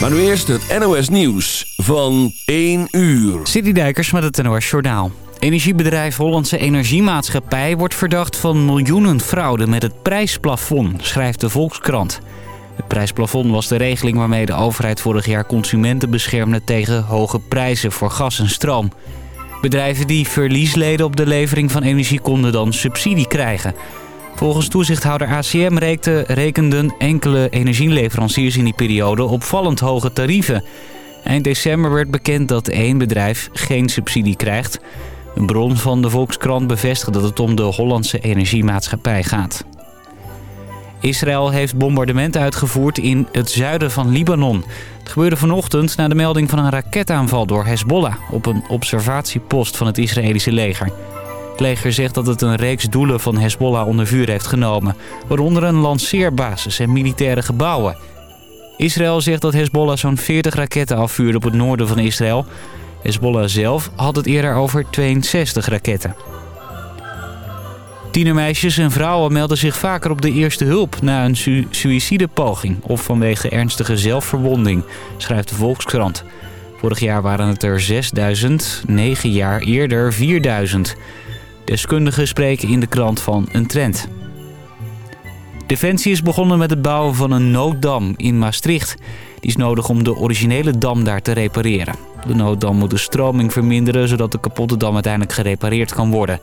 Maar nu eerst het NOS Nieuws van 1 uur. Dijkers met het NOS Journaal. Energiebedrijf Hollandse Energiemaatschappij wordt verdacht van miljoenen fraude met het prijsplafond, schrijft de Volkskrant. Het prijsplafond was de regeling waarmee de overheid vorig jaar consumenten beschermde tegen hoge prijzen voor gas en stroom. Bedrijven die verlies leden op de levering van energie konden dan subsidie krijgen. Volgens toezichthouder ACM rekenden enkele energieleveranciers in die periode opvallend hoge tarieven. Eind december werd bekend dat één bedrijf geen subsidie krijgt. Een bron van de Volkskrant bevestigt dat het om de Hollandse Energiemaatschappij gaat. Israël heeft bombardementen uitgevoerd in het zuiden van Libanon. Het gebeurde vanochtend na de melding van een raketaanval door Hezbollah... op een observatiepost van het Israëlische leger. Het leger zegt dat het een reeks doelen van Hezbollah onder vuur heeft genomen... waaronder een lanceerbasis en militaire gebouwen. Israël zegt dat Hezbollah zo'n 40 raketten afvuurde op het noorden van Israël. Hezbollah zelf had het eerder over 62 raketten. Tienermeisjes en vrouwen melden zich vaker op de eerste hulp... na een su suïcidepoging of vanwege ernstige zelfverwonding, schrijft de Volkskrant. Vorig jaar waren het er 6000, negen jaar eerder 4000. Deskundigen spreken in de krant van een trend. Defensie is begonnen met het bouwen van een nooddam in Maastricht. Die is nodig om de originele dam daar te repareren. De nooddam moet de stroming verminderen... zodat de kapotte dam uiteindelijk gerepareerd kan worden.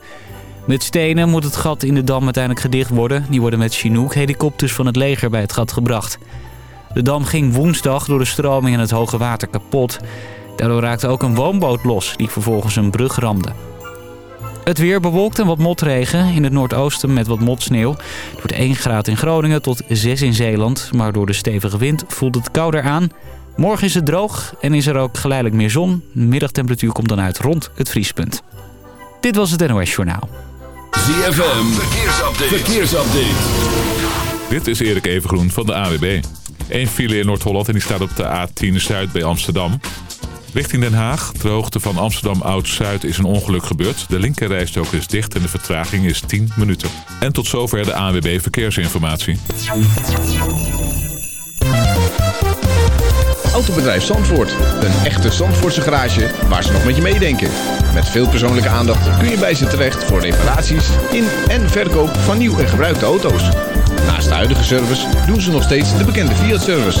Met stenen moet het gat in de dam uiteindelijk gedicht worden. Die worden met Chinook-helikopters van het leger bij het gat gebracht. De dam ging woensdag door de stroming en het hoge water kapot. Daardoor raakte ook een woonboot los die vervolgens een brug ramde. Het weer bewolkt en wat motregen. In het noordoosten met wat motsneeuw. Het wordt 1 graad in Groningen tot 6 in Zeeland. Maar door de stevige wind voelt het kouder aan. Morgen is het droog en is er ook geleidelijk meer zon. De middagtemperatuur komt dan uit rond het vriespunt. Dit was het NOS Journaal. ZFM, verkeersupdate. verkeersupdate. Dit is Erik Evengroen van de AWB. Eén file in Noord-Holland en die staat op de A10 Zuid bij Amsterdam. Richting Den Haag, de hoogte van Amsterdam Oud-Zuid, is een ongeluk gebeurd. De linkerrijstok is dicht en de vertraging is 10 minuten. En tot zover de ANWB Verkeersinformatie. Autobedrijf Zandvoort. Een echte Zandvoortse garage waar ze nog met je meedenken. Met veel persoonlijke aandacht kun je bij ze terecht voor reparaties in en verkoop van nieuw en gebruikte auto's. Naast de huidige service doen ze nog steeds de bekende Fiat-service.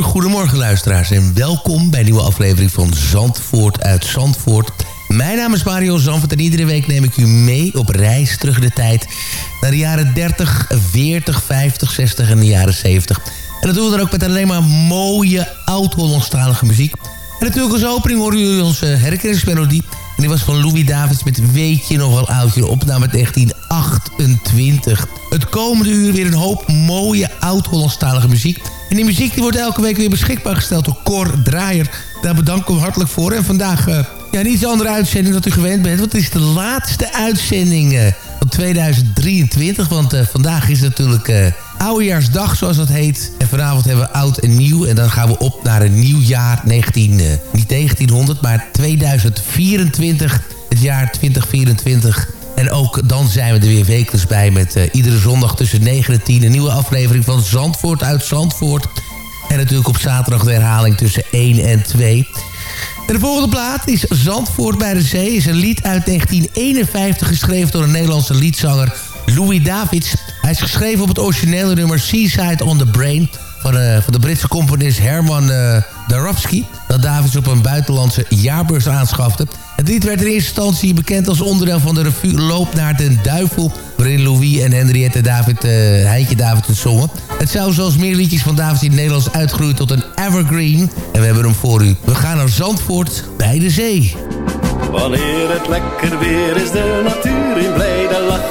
goedemorgen luisteraars en welkom bij een nieuwe aflevering van Zandvoort uit Zandvoort. Mijn naam is Mario Zandvoort en iedere week neem ik u mee op reis terug de tijd naar de jaren 30, 40, 50, 60 en de jaren 70. En dat doen we dan ook met alleen maar mooie oud-Hollandstalige muziek. En natuurlijk als opening horen jullie onze herkenningsmelodie. En die was van Louis Davids met Weet je nog wel oudje, opname 1928. Het komende uur weer een hoop mooie oud-Hollandstalige muziek. En die muziek die wordt elke week weer beschikbaar gesteld door Cor Draaier. Daar bedank ik hem hartelijk voor. En vandaag uh, ja, een iets andere uitzending dan u gewend bent. Want het is de laatste uitzending uh, van 2023. Want uh, vandaag is natuurlijk oudejaarsdag zoals dat heet. En vanavond hebben we oud en nieuw. En dan gaan we op naar een nieuw jaar. 19, niet 1900, maar 2024. Het jaar 2024. En ook dan zijn we er weer wekelijks bij met uh, iedere zondag tussen 9 en 10... een nieuwe aflevering van Zandvoort uit Zandvoort. En natuurlijk op zaterdag de herhaling tussen 1 en 2. En de volgende plaat is Zandvoort bij de Zee. is een lied uit 1951 geschreven door een Nederlandse liedzanger Louis Davids. Hij is geschreven op het originele nummer Seaside on the Brain... van, van de Britse componist Herman uh, Darowski... dat Davids op een buitenlandse jaarbeurs aanschafte... Het lied werd in eerste instantie bekend als onderdeel van de revue Loop naar den Duivel... waarin Louis en Henriette David, uh, Heintje David het zongen. Het zou zoals meer liedjes van David in het Nederlands uitgroeien tot een evergreen. En we hebben hem voor u. We gaan naar Zandvoort bij de zee. Wanneer het lekker weer is, de natuur in blijde lach.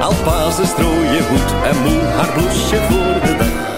Alpazen strooien goed en moe haar bloesje voor de dag.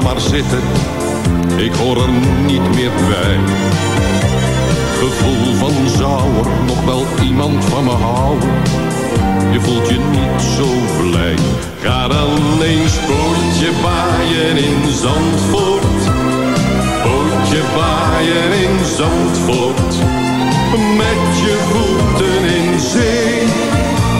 maar zitten. Ik hoor er niet meer bij. Gevoel van zou er nog wel iemand van me houden. Je voelt je niet zo blij. Ga dan eens pootje baaien in Zandvoort. Pootje baaien in Zandvoort. Met je voeten in zee.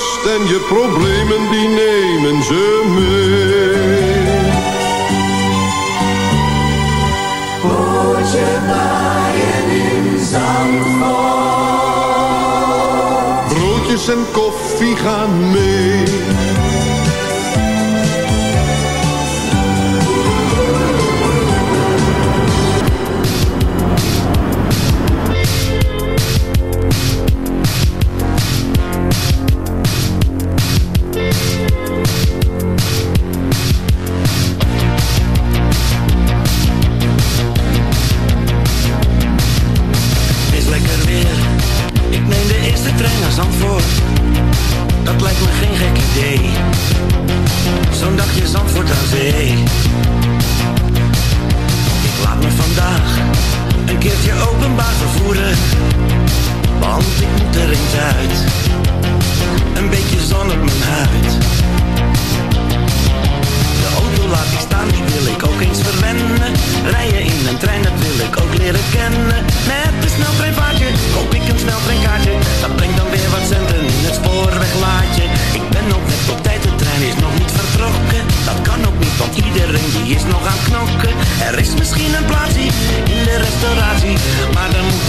Rust en je problemen die nemen ze mee. Pootje baaien in Zandvoort. Broodjes en koffie gaan mee. Ik laat me vandaag een keertje openbaar vervoeren. Want ik moet er eens uit. Een beetje zon op mijn huid. De auto laat ik staan, die wil ik ook eens verwennen. Rijden in een trein, dat wil ik ook leren kennen. Met een sneltreinvaartje koop ik een sneltreinkaartje. Dat brengt dan weer wat centen in het spoorweglaadje. Ik ben nog net op tijd, de is nog niet vertrokken. Dat kan ook niet, want iedereen die is nog aan knokken. Er is misschien een plaatsje in de restauratie. Maar dan moet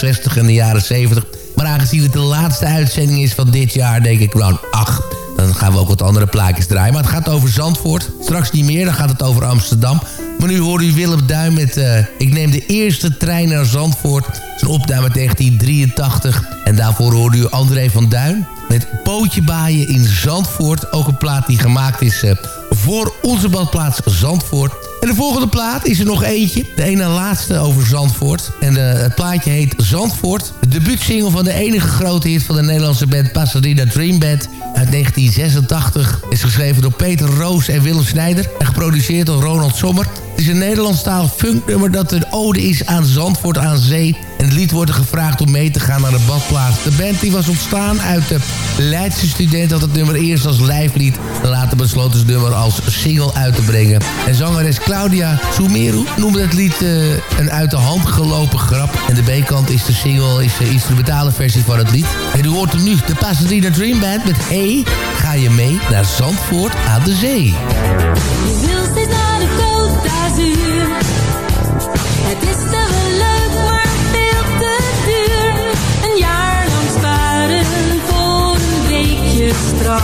60 en de jaren 70. Maar aangezien het de laatste uitzending is van dit jaar, denk ik, nou, ach... Dan gaan we ook wat andere plaatjes draaien. Maar het gaat over Zandvoort. Straks niet meer, dan gaat het over Amsterdam. Maar nu hoort u Willem Duin met... eh, ik neem de eerste trein naar Zandvoort. Zijn opname 1983. En daarvoor hoorde u André van Duin met Pootje Baaien in Zandvoort. Ook een plaat die gemaakt is eh, voor onze badplaats Zandvoort. En de volgende plaat is er nog eentje. De ene laatste over Zandvoort. En eh, het plaatje heet Zandvoort. De debuutsingle van de enige grote hit van de Nederlandse band Pasadena Dream Band uit 1986. Is geschreven door Peter Roos en Willem Snijder. En geproduceerd door Ronald Sommer. Is een Nederlandstalig funknummer dat een ode is aan Zandvoort aan zee. En het lied wordt gevraagd om mee te gaan naar de badplaats. De band die was ontstaan uit de Leidse student had het nummer eerst als lijflied. En later besloten ze het nummer als single uit te brengen. En zangeres Claudia Sumeru noemde het lied eh, een uit de hand gelopen grap. En de B-kant is de single, is de instrumentale versie van het lied. En u hoort hem nu, de Pasadena Dream Band met Hey, ga je mee naar Zandvoort aan de zee. Het is te leuk, maar veel te duur. Een jaar lang sparen voor een weekje strand.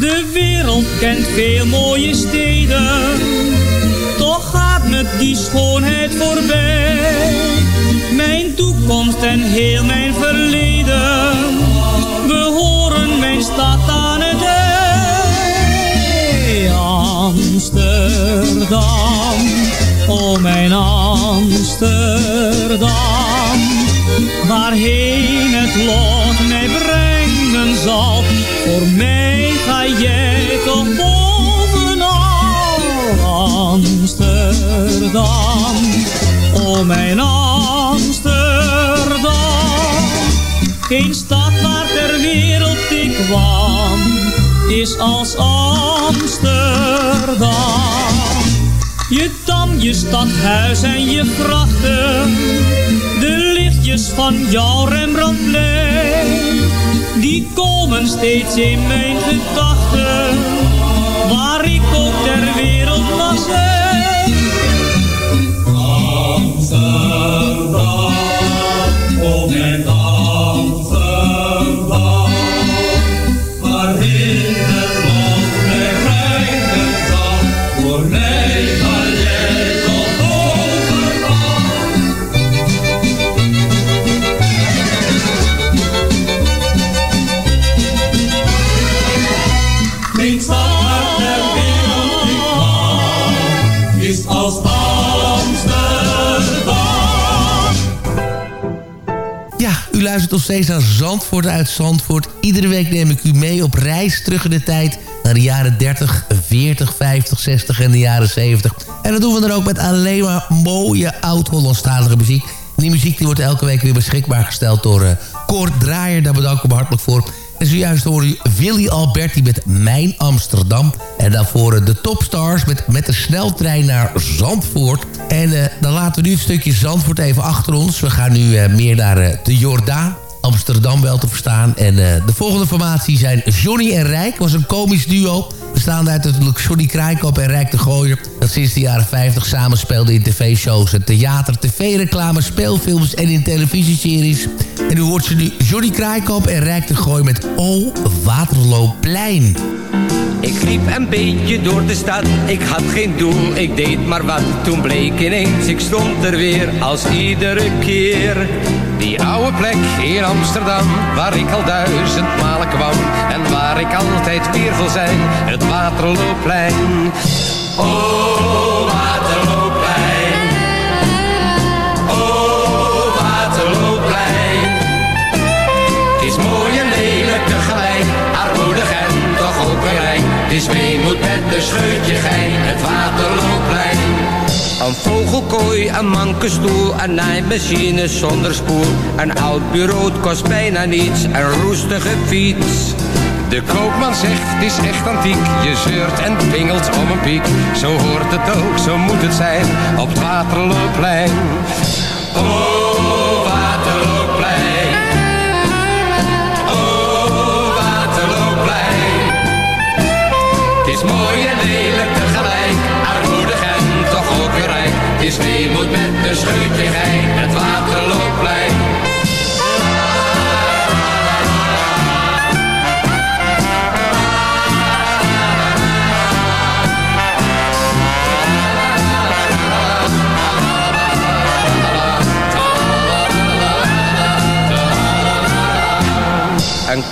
De wereld kent veel mooie steden, toch gaat met die schoonheid voorbij. Mijn toekomst en heel mijn verleden behoren mijn stad aan het ei. Amsterdam, oh mijn Amsterdam, waarheen het lot voor mij ga je toch bovenal Amsterdam. O mijn Amsterdam. Geen stad waar ter wereld ik kwam. Is als Amsterdam. Je dam, je stadhuis en je grachten. De lichtjes van jouw Rembrandtplein die komen steeds in mijn gedachten, waar ik ook ter wereld mag zijn. Amsterdam, mijn dag. vriendschap met de wereld die kwam, is als Amsterdam. Ja, u luistert nog steeds naar Zandvoort uit Zandvoort. Iedere week neem ik u mee op reis terug in de tijd naar de jaren 30, 40, 50, 60 en de jaren 70. En dat doen we dan ook met alleen maar mooie oud-Hollandstalige muziek. Die muziek die wordt elke week weer beschikbaar gesteld door eh, uh, Koord Draaier. Daar bedank ik hem hartelijk voor. En zojuist hoorde u Willy Alberti met Mijn Amsterdam. En daarvoor de Topstars met, met de sneltrein naar Zandvoort. En uh, dan laten we nu een stukje Zandvoort even achter ons. We gaan nu uh, meer naar de Jordaan. Amsterdam wel te verstaan. En de volgende formatie zijn Johnny en Rijk. was een komisch duo. Bestaande uit natuurlijk Johnny Krijkop en Rijk de Gooier. Dat sinds de jaren 50 samenspeelde in tv-shows, theater, tv-reclame, speelfilms en in televisieseries. En u hoort ze nu Johnny Krijkop en Rijk de Gooier met O Waterloopplein. Ik liep een beetje door de stad, ik had geen doel, ik deed maar wat. Toen bleek ineens, ik stond er weer als iedere keer. Die oude plek in Amsterdam, waar ik al duizend malen kwam. En waar ik altijd weer wil zijn, het Waterloopplein. Oh, Waterloopplein. Oh, Waterloopplein. Het is mooi en lelijk tegelijk, armoedig en toch ook weer rijk. Het is weemoed met een scheutje gein, het Waterloopplein. Een vogelkooi, een mankenstoel, een naaimachine zonder spoel. Een oud bureau kost bijna niets, een roestige fiets. De koopman zegt, het is echt antiek. Je zeurt en pingelt om een piek. Zo hoort het ook, zo moet het zijn, op het Waterloopplein. Oh,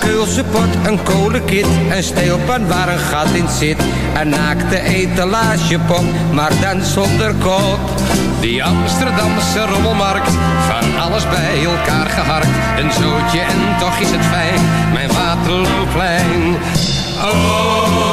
keulse pot, een kolenkit, een steelpan waar een gat in zit. Een naakte etalagepop, maar dan zonder kop. Die Amsterdamse rommelmarkt, van alles bij elkaar geharkt. Een zootje en toch is het fijn, mijn Waterloopplein. Oh,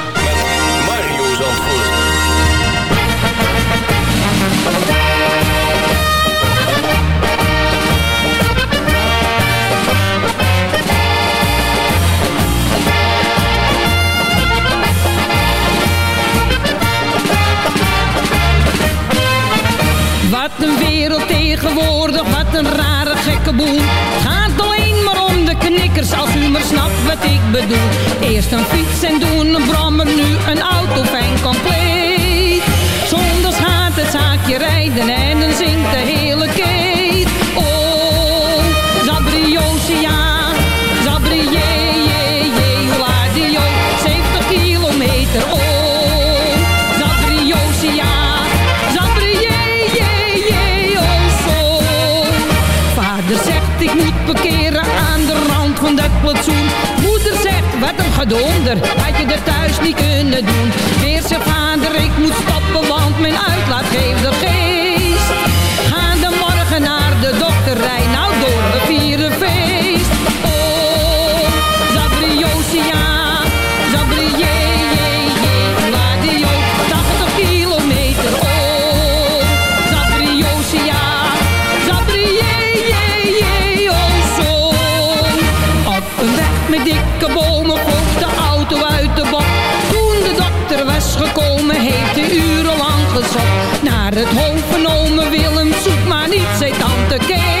Wat een wereld tegenwoordig, wat een rare gekke boel. Gaat alleen maar om de knikkers, als u maar snapt wat ik bedoel. Eerst een fiets en doen een brommer, nu een auto fijn compleet. Zondags gaat het zaakje rijden en dan zingt Moeder zegt, wat een gedonder, had je er thuis niet kunnen doen. Weer zijn vader, ik moet stoppen, want mijn uitlaat geeft er geen gezocht. Naar het hoofd genomen, Willem zoek maar niet, zei tante Kee.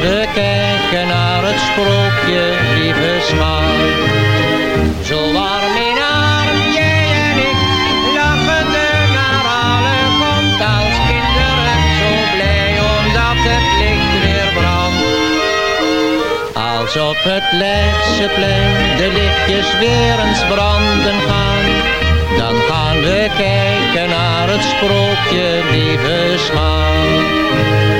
We kijken naar het sprookje, lieve schat. Zo warm in arm, jij en ik, lachende naar alle komt als kinderen. Zo blij omdat het licht weer brandt. Als op het Leidseplein de lichtjes weer eens branden gaan. Dan gaan we kijken naar het sprookje, lieve schat.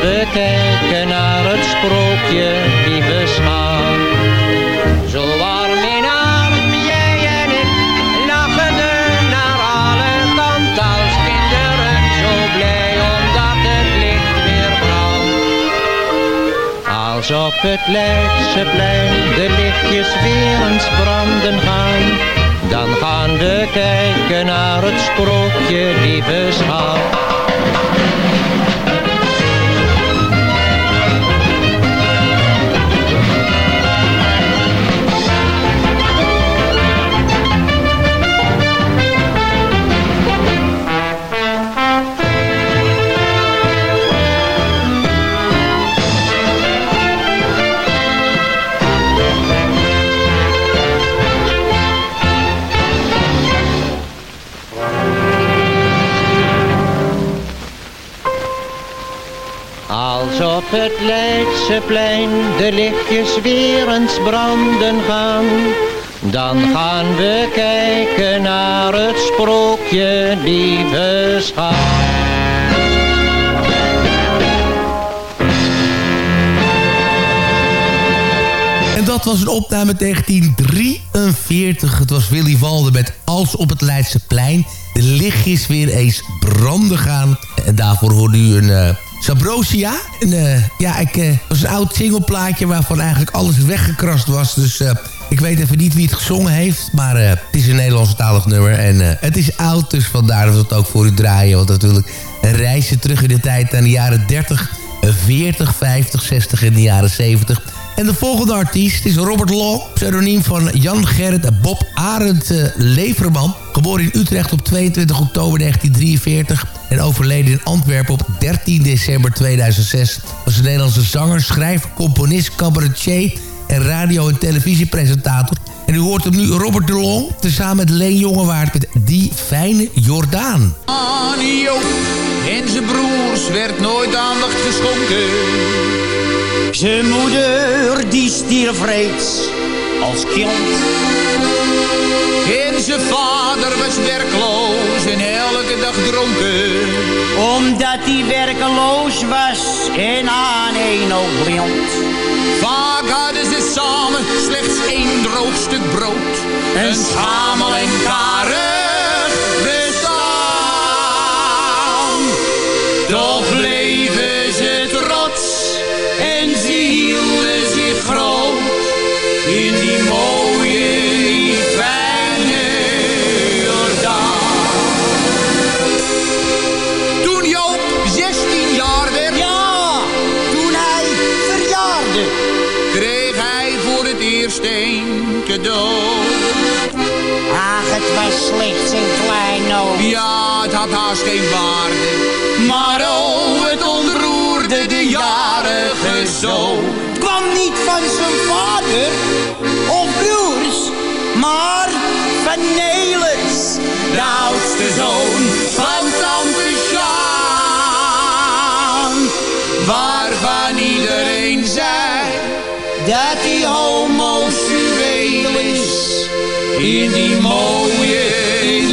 We kijken naar het sprookje, lieve schat. Zo warm in arm, jij en ik, lachende naar alle kanten als kinderen. Zo blij omdat het licht weer brandt. Als op het Leidseplein de lichtjes weer eens branden gaan. Dan gaan we kijken naar het sprookje, lieve schat. Op het Leidseplein de lichtjes weer eens branden gaan, dan gaan we kijken naar het sprookje, lieve. En dat was een opname 1943. Het was Willy Walden met Als op het Leidseplein. De lichtjes weer eens branden gaan. En daarvoor hoorde u een... eh, Sabrosia. En, eh, ja, ik eh, was een oud singleplaatje waarvan eigenlijk alles weggekrast was. Dus eh, ik weet even niet wie het gezongen heeft. Maar het is een Nederlandstalig nummer. En het is oud, dus vandaar dat we het ook voor u draaien. Want natuurlijk een reisje terug in de tijd aan de jaren 30, 40, 50, 60 en de jaren 70. En de volgende artiest is Robert Long, pseudoniem van Jan Gerrit Bob Arend Leverman. Geboren in Utrecht op 22 oktober 1943 en overleden in Antwerpen op 13 december 2006. Was een Nederlandse zanger, schrijver, componist, cabaretier en radio- en televisiepresentator. En u hoort hem nu Robert de Long, tezamen met Leen Jongewaard met Die Fijne Jordaan. Anio en zijn broers werd nooit aandacht geschonken. Zijn moeder die stierf reeds als kind. En zijn vader was werkloos en elke dag dronken. Omdat hij werkeloos was en aan een oog blind. Vaak hadden ze samen slechts één droog stuk brood. Een schamel en karig geen waarde. Maar oh, het ontroerde de jarige zoon. Het kwam niet van zijn vader of broers, maar van Nelis, de oudste zoon van tante Sjaan. Waarvan iedereen zei dat hij homoseksueel is. In die mooie, in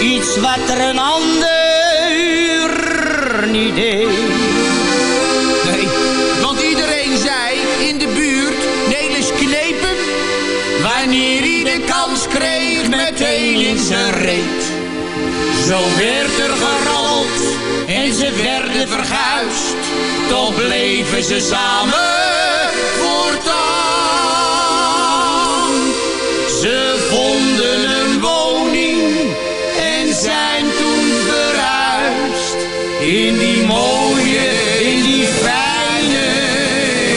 Iets wat er een ander niet deed. Nee, want iedereen zei in de buurt, Nelis knepen. Wanneer hij de kans kreeg, meteen in zijn reet. Zo werd er gerold en ze werden verguisd. Toch bleven ze samen voortaan. In die mooie, in die fijne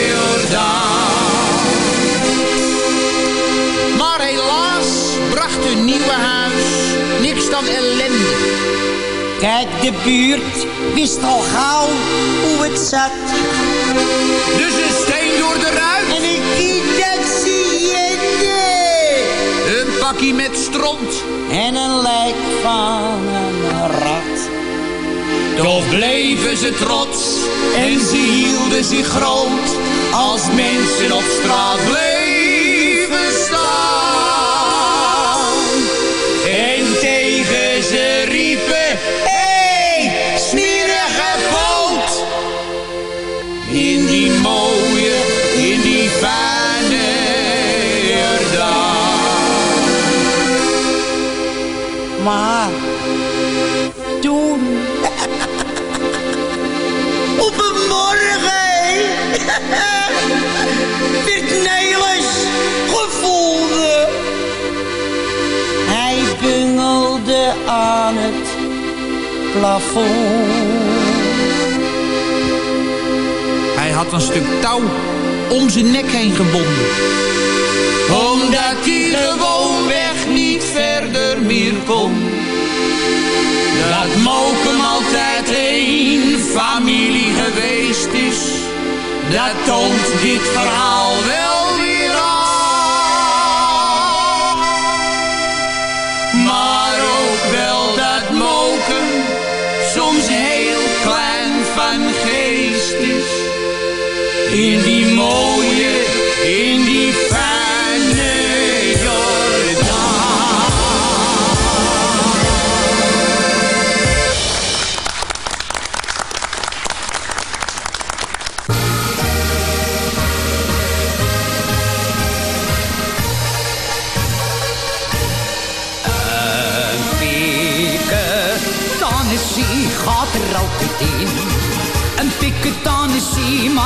Jordaan. Maar helaas bracht hun nieuwe huis niks dan ellende. Kijk, de buurt wist al gauw hoe het zat. Dus een steen door de ruit. En ik identifieerde. Een pakje met stront. En een lijk van een rat. Toch bleven ze trots en ze hielden zich groot. Als mensen op straat bleven Hij had een stuk touw om zijn nek heen gebonden. Omdat hij gewoonweg niet verder meer kon. Dat Mokum altijd één familie geweest is. Dat toont dit verhaal wel In die mooie,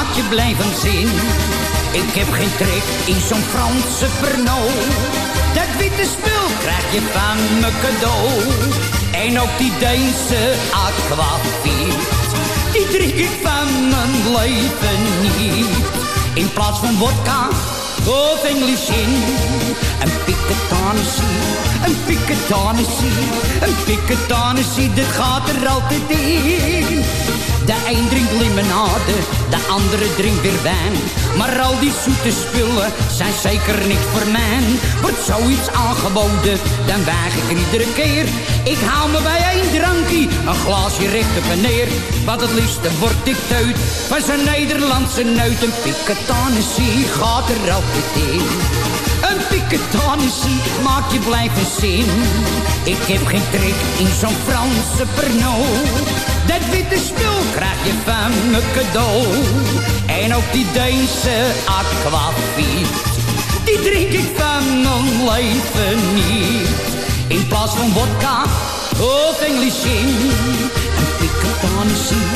maakt je blijven zin. Ik heb geen trek in zo'n Franse perno. Dat witte spul krijg je van me cadeau. En ook die Deense aquavit. Die drink ik van mijn leven niet. In plaats van vodka of English in. Een piketanissie, een piketanissie, een piketanissie, dit gaat er altijd in. De een drinkt limonade, de andere drinkt weer wijn. Maar al die zoete spullen zijn zeker niks voor mij. Wordt zoiets aangeboden, dan weig ik er iedere keer. Ik hou me bij één drankje, een glaasje recht op en neer. Wat het liefste word ik teut van zijn Nederlandse neut. Een piketanessie gaat er altijd in. Een piketanessie maakt je blijven zin. Ik heb geen trek in zo'n Franse Pernod. Dat witte spul krijg je van me cadeau. En ook die Deense aquavit. Die drink ik van mijn leven niet. In plaats van vodka of Englishin. Een piketanessie,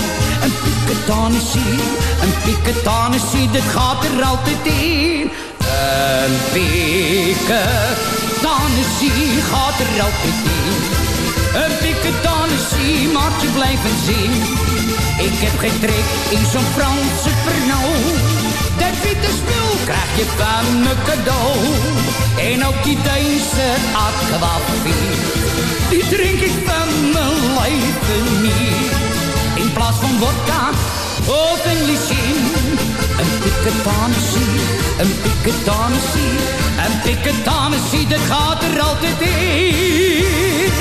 een piketanessie, een piketanessie. Dat gaat er altijd in. Een piketanessie gaat er altijd in. Een piketanessie maakt je blijven zien. Ik heb geen trek in zo'n Franse Pernod. Dat witte spul krijg je van me cadeau. En ook die Deense aquavit. Die drink ik van mijn leven niet. In plaats van vodka of Englishin. Een piketanessie, een piketanessie, een piketanessie, dat gaat er altijd in.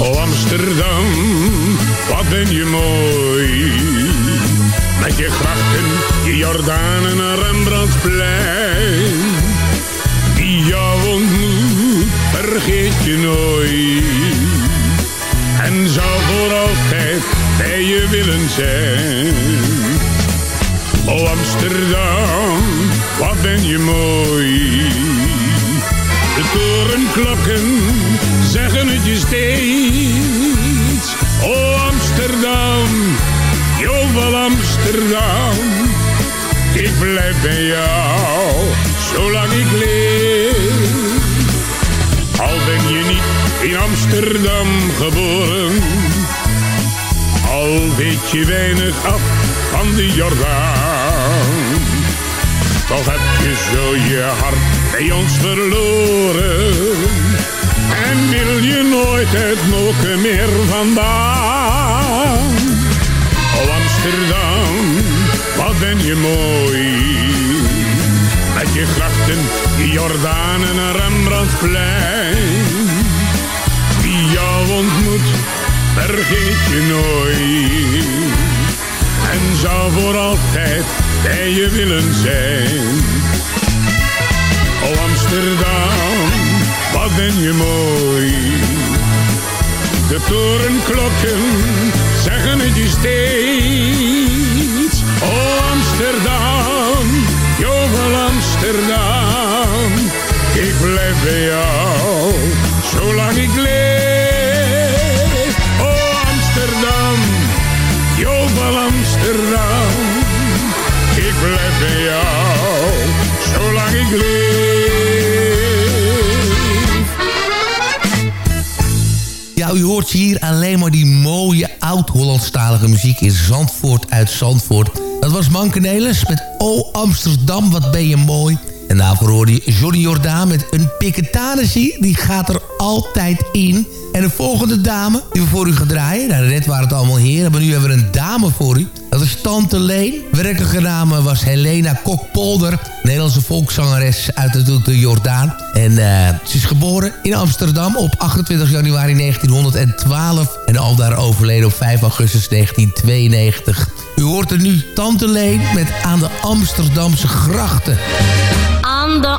Oh Amsterdam, wat ben je mooi. Met je grachten, je Jordanen en Rembrandtplein. Die jou ontmoet, vergeet je nooit. En zou voor altijd bij je willen zijn. Oh Amsterdam, wat ben je mooi. De torenklokken zeggen het je steeds. Oh Amsterdam, Jovel Amsterdam. Ik blijf bij jou, zolang ik leef. Al ben je niet in Amsterdam geboren. Al weet je weinig af van de Jordaan. Toch heb je zo je hart bij ons verloren. En wil je nooit het moken meer vandaan. Oh Amsterdam, ben je mooi. Met je grachten, Jordaan en Rembrandtplein. Wie jou ontmoet, vergeet je nooit. En zou voor altijd bij je willen zijn. Oh Amsterdam, wat ben je mooi. De torenklokken zeggen het je steeds. Oh Amsterdam, jovel Amsterdam. Ik blijf bij jou, zolang ik leef. Oh Amsterdam, jovel Amsterdam. Ik blijf bij jou, Ja, u hoort hier alleen maar die mooie oud-Hollandstalige muziek in Zandvoort uit Zandvoort. Dat was Mankenelis met O Amsterdam, wat ben je mooi. En daarvoor hoorde je Johnny Jordaan met een piketanessie. Die gaat er altijd in. En de volgende dame die we voor u gaan draaien. Nou, net waren het allemaal heren, maar nu hebben we een dame voor u. Dat is Tante Leen. Werkelijke naam was Helena Kokpolder. Nederlandse volkszangeres uit natuurlijk de Jordaan. En eh, ze is geboren in Amsterdam op 28 januari 1912. En al daar overleden op 5 augustus 1992. U hoort er nu Tante Leen met Aan de Amsterdamse grachten. Aan de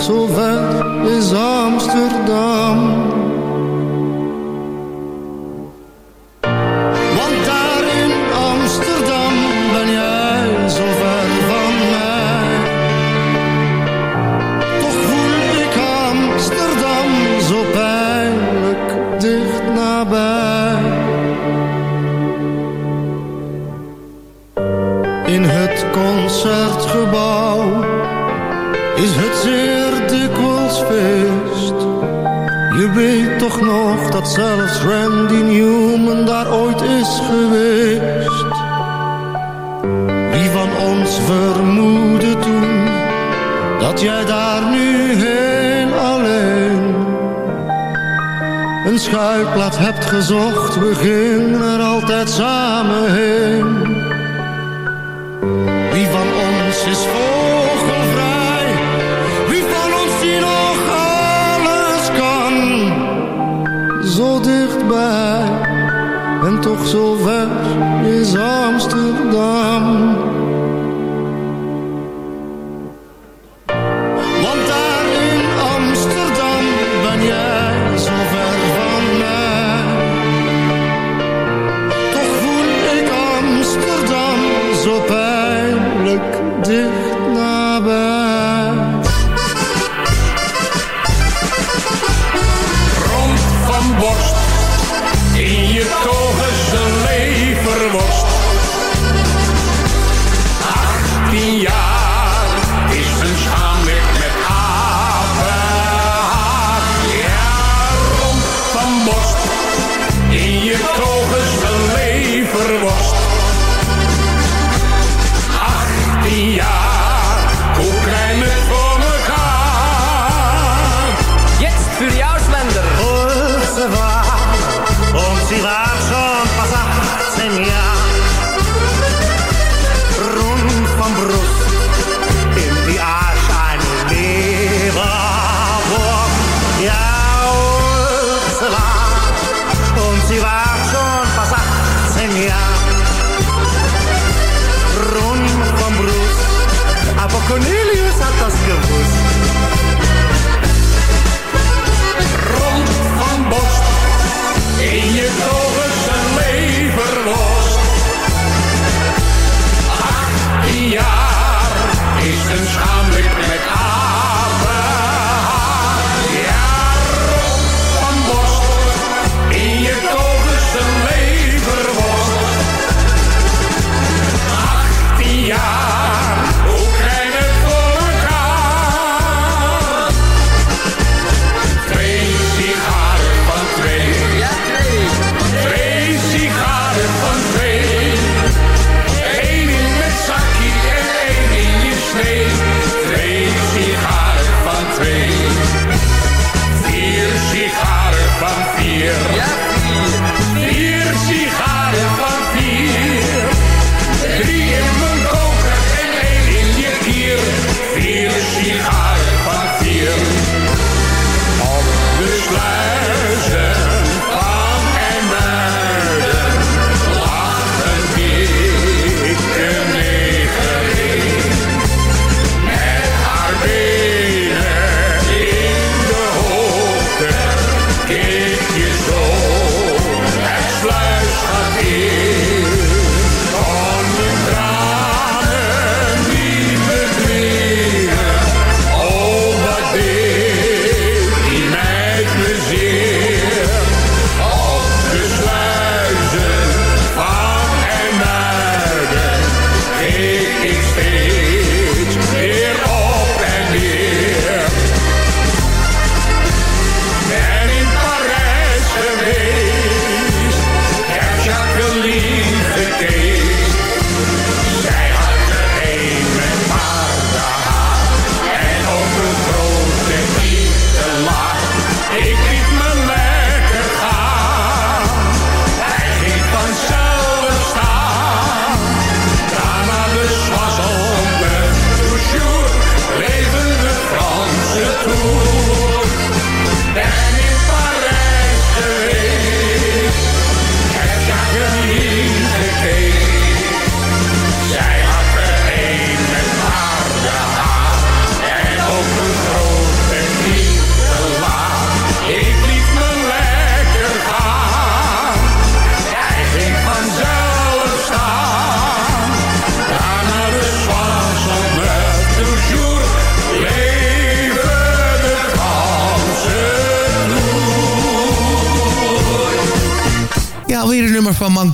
zo is Amsterdam. Dat zelfs Randy Newman daar ooit is geweest. Wie van ons vermoedde toen dat jij daar nu heel alleen een schuilplaats hebt gezocht? We gingen er altijd samen heen. Wie van ons is toch zo ver is Amsterdam. Tatas Cambuci.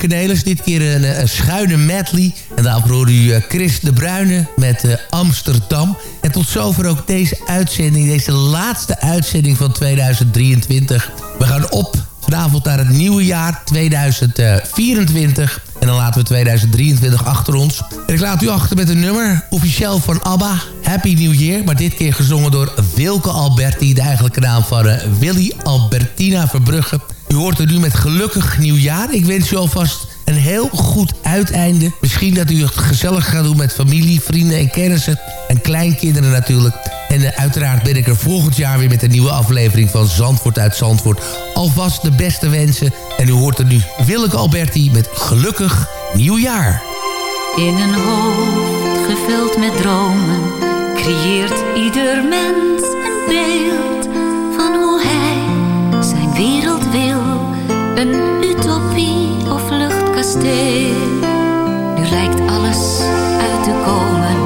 Dit keer een, een schuine medley. En daarvoor hoorde u eh, Chris de Bruyne met uh, Amsterdam. En tot zover ook deze uitzending. Deze laatste uitzending van 2023. We gaan op vanavond naar het nieuwe jaar 2024. En dan laten we 2023 achter ons. En ik laat u achter met een nummer, officieel van ABBA. Happy New Year, maar dit keer gezongen door Wilke Alberti... de eigenlijke naam van Willy Albertina Verbrugge. U hoort er nu met gelukkig nieuwjaar. Ik wens u alvast een heel goed uiteinde. Misschien dat u het gezellig gaat doen met familie, vrienden en kennissen. En kleinkinderen natuurlijk. En uh, uiteraard ben ik er volgend jaar weer met een nieuwe aflevering van Zandvoort uit Zandvoort. Alvast de beste wensen. En u hoort er nu Willeke Alberti met gelukkig nieuwjaar. In een hoofd gevuld met dromen creëert ieder mens een beeld Een utopie of luchtkasteel. Nu lijkt alles uit te komen,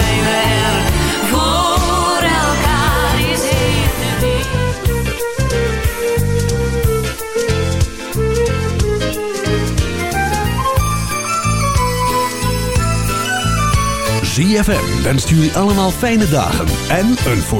zijn we er voor elkaar. Is heel de ZFM wenst jullie allemaal fijne dagen en een voor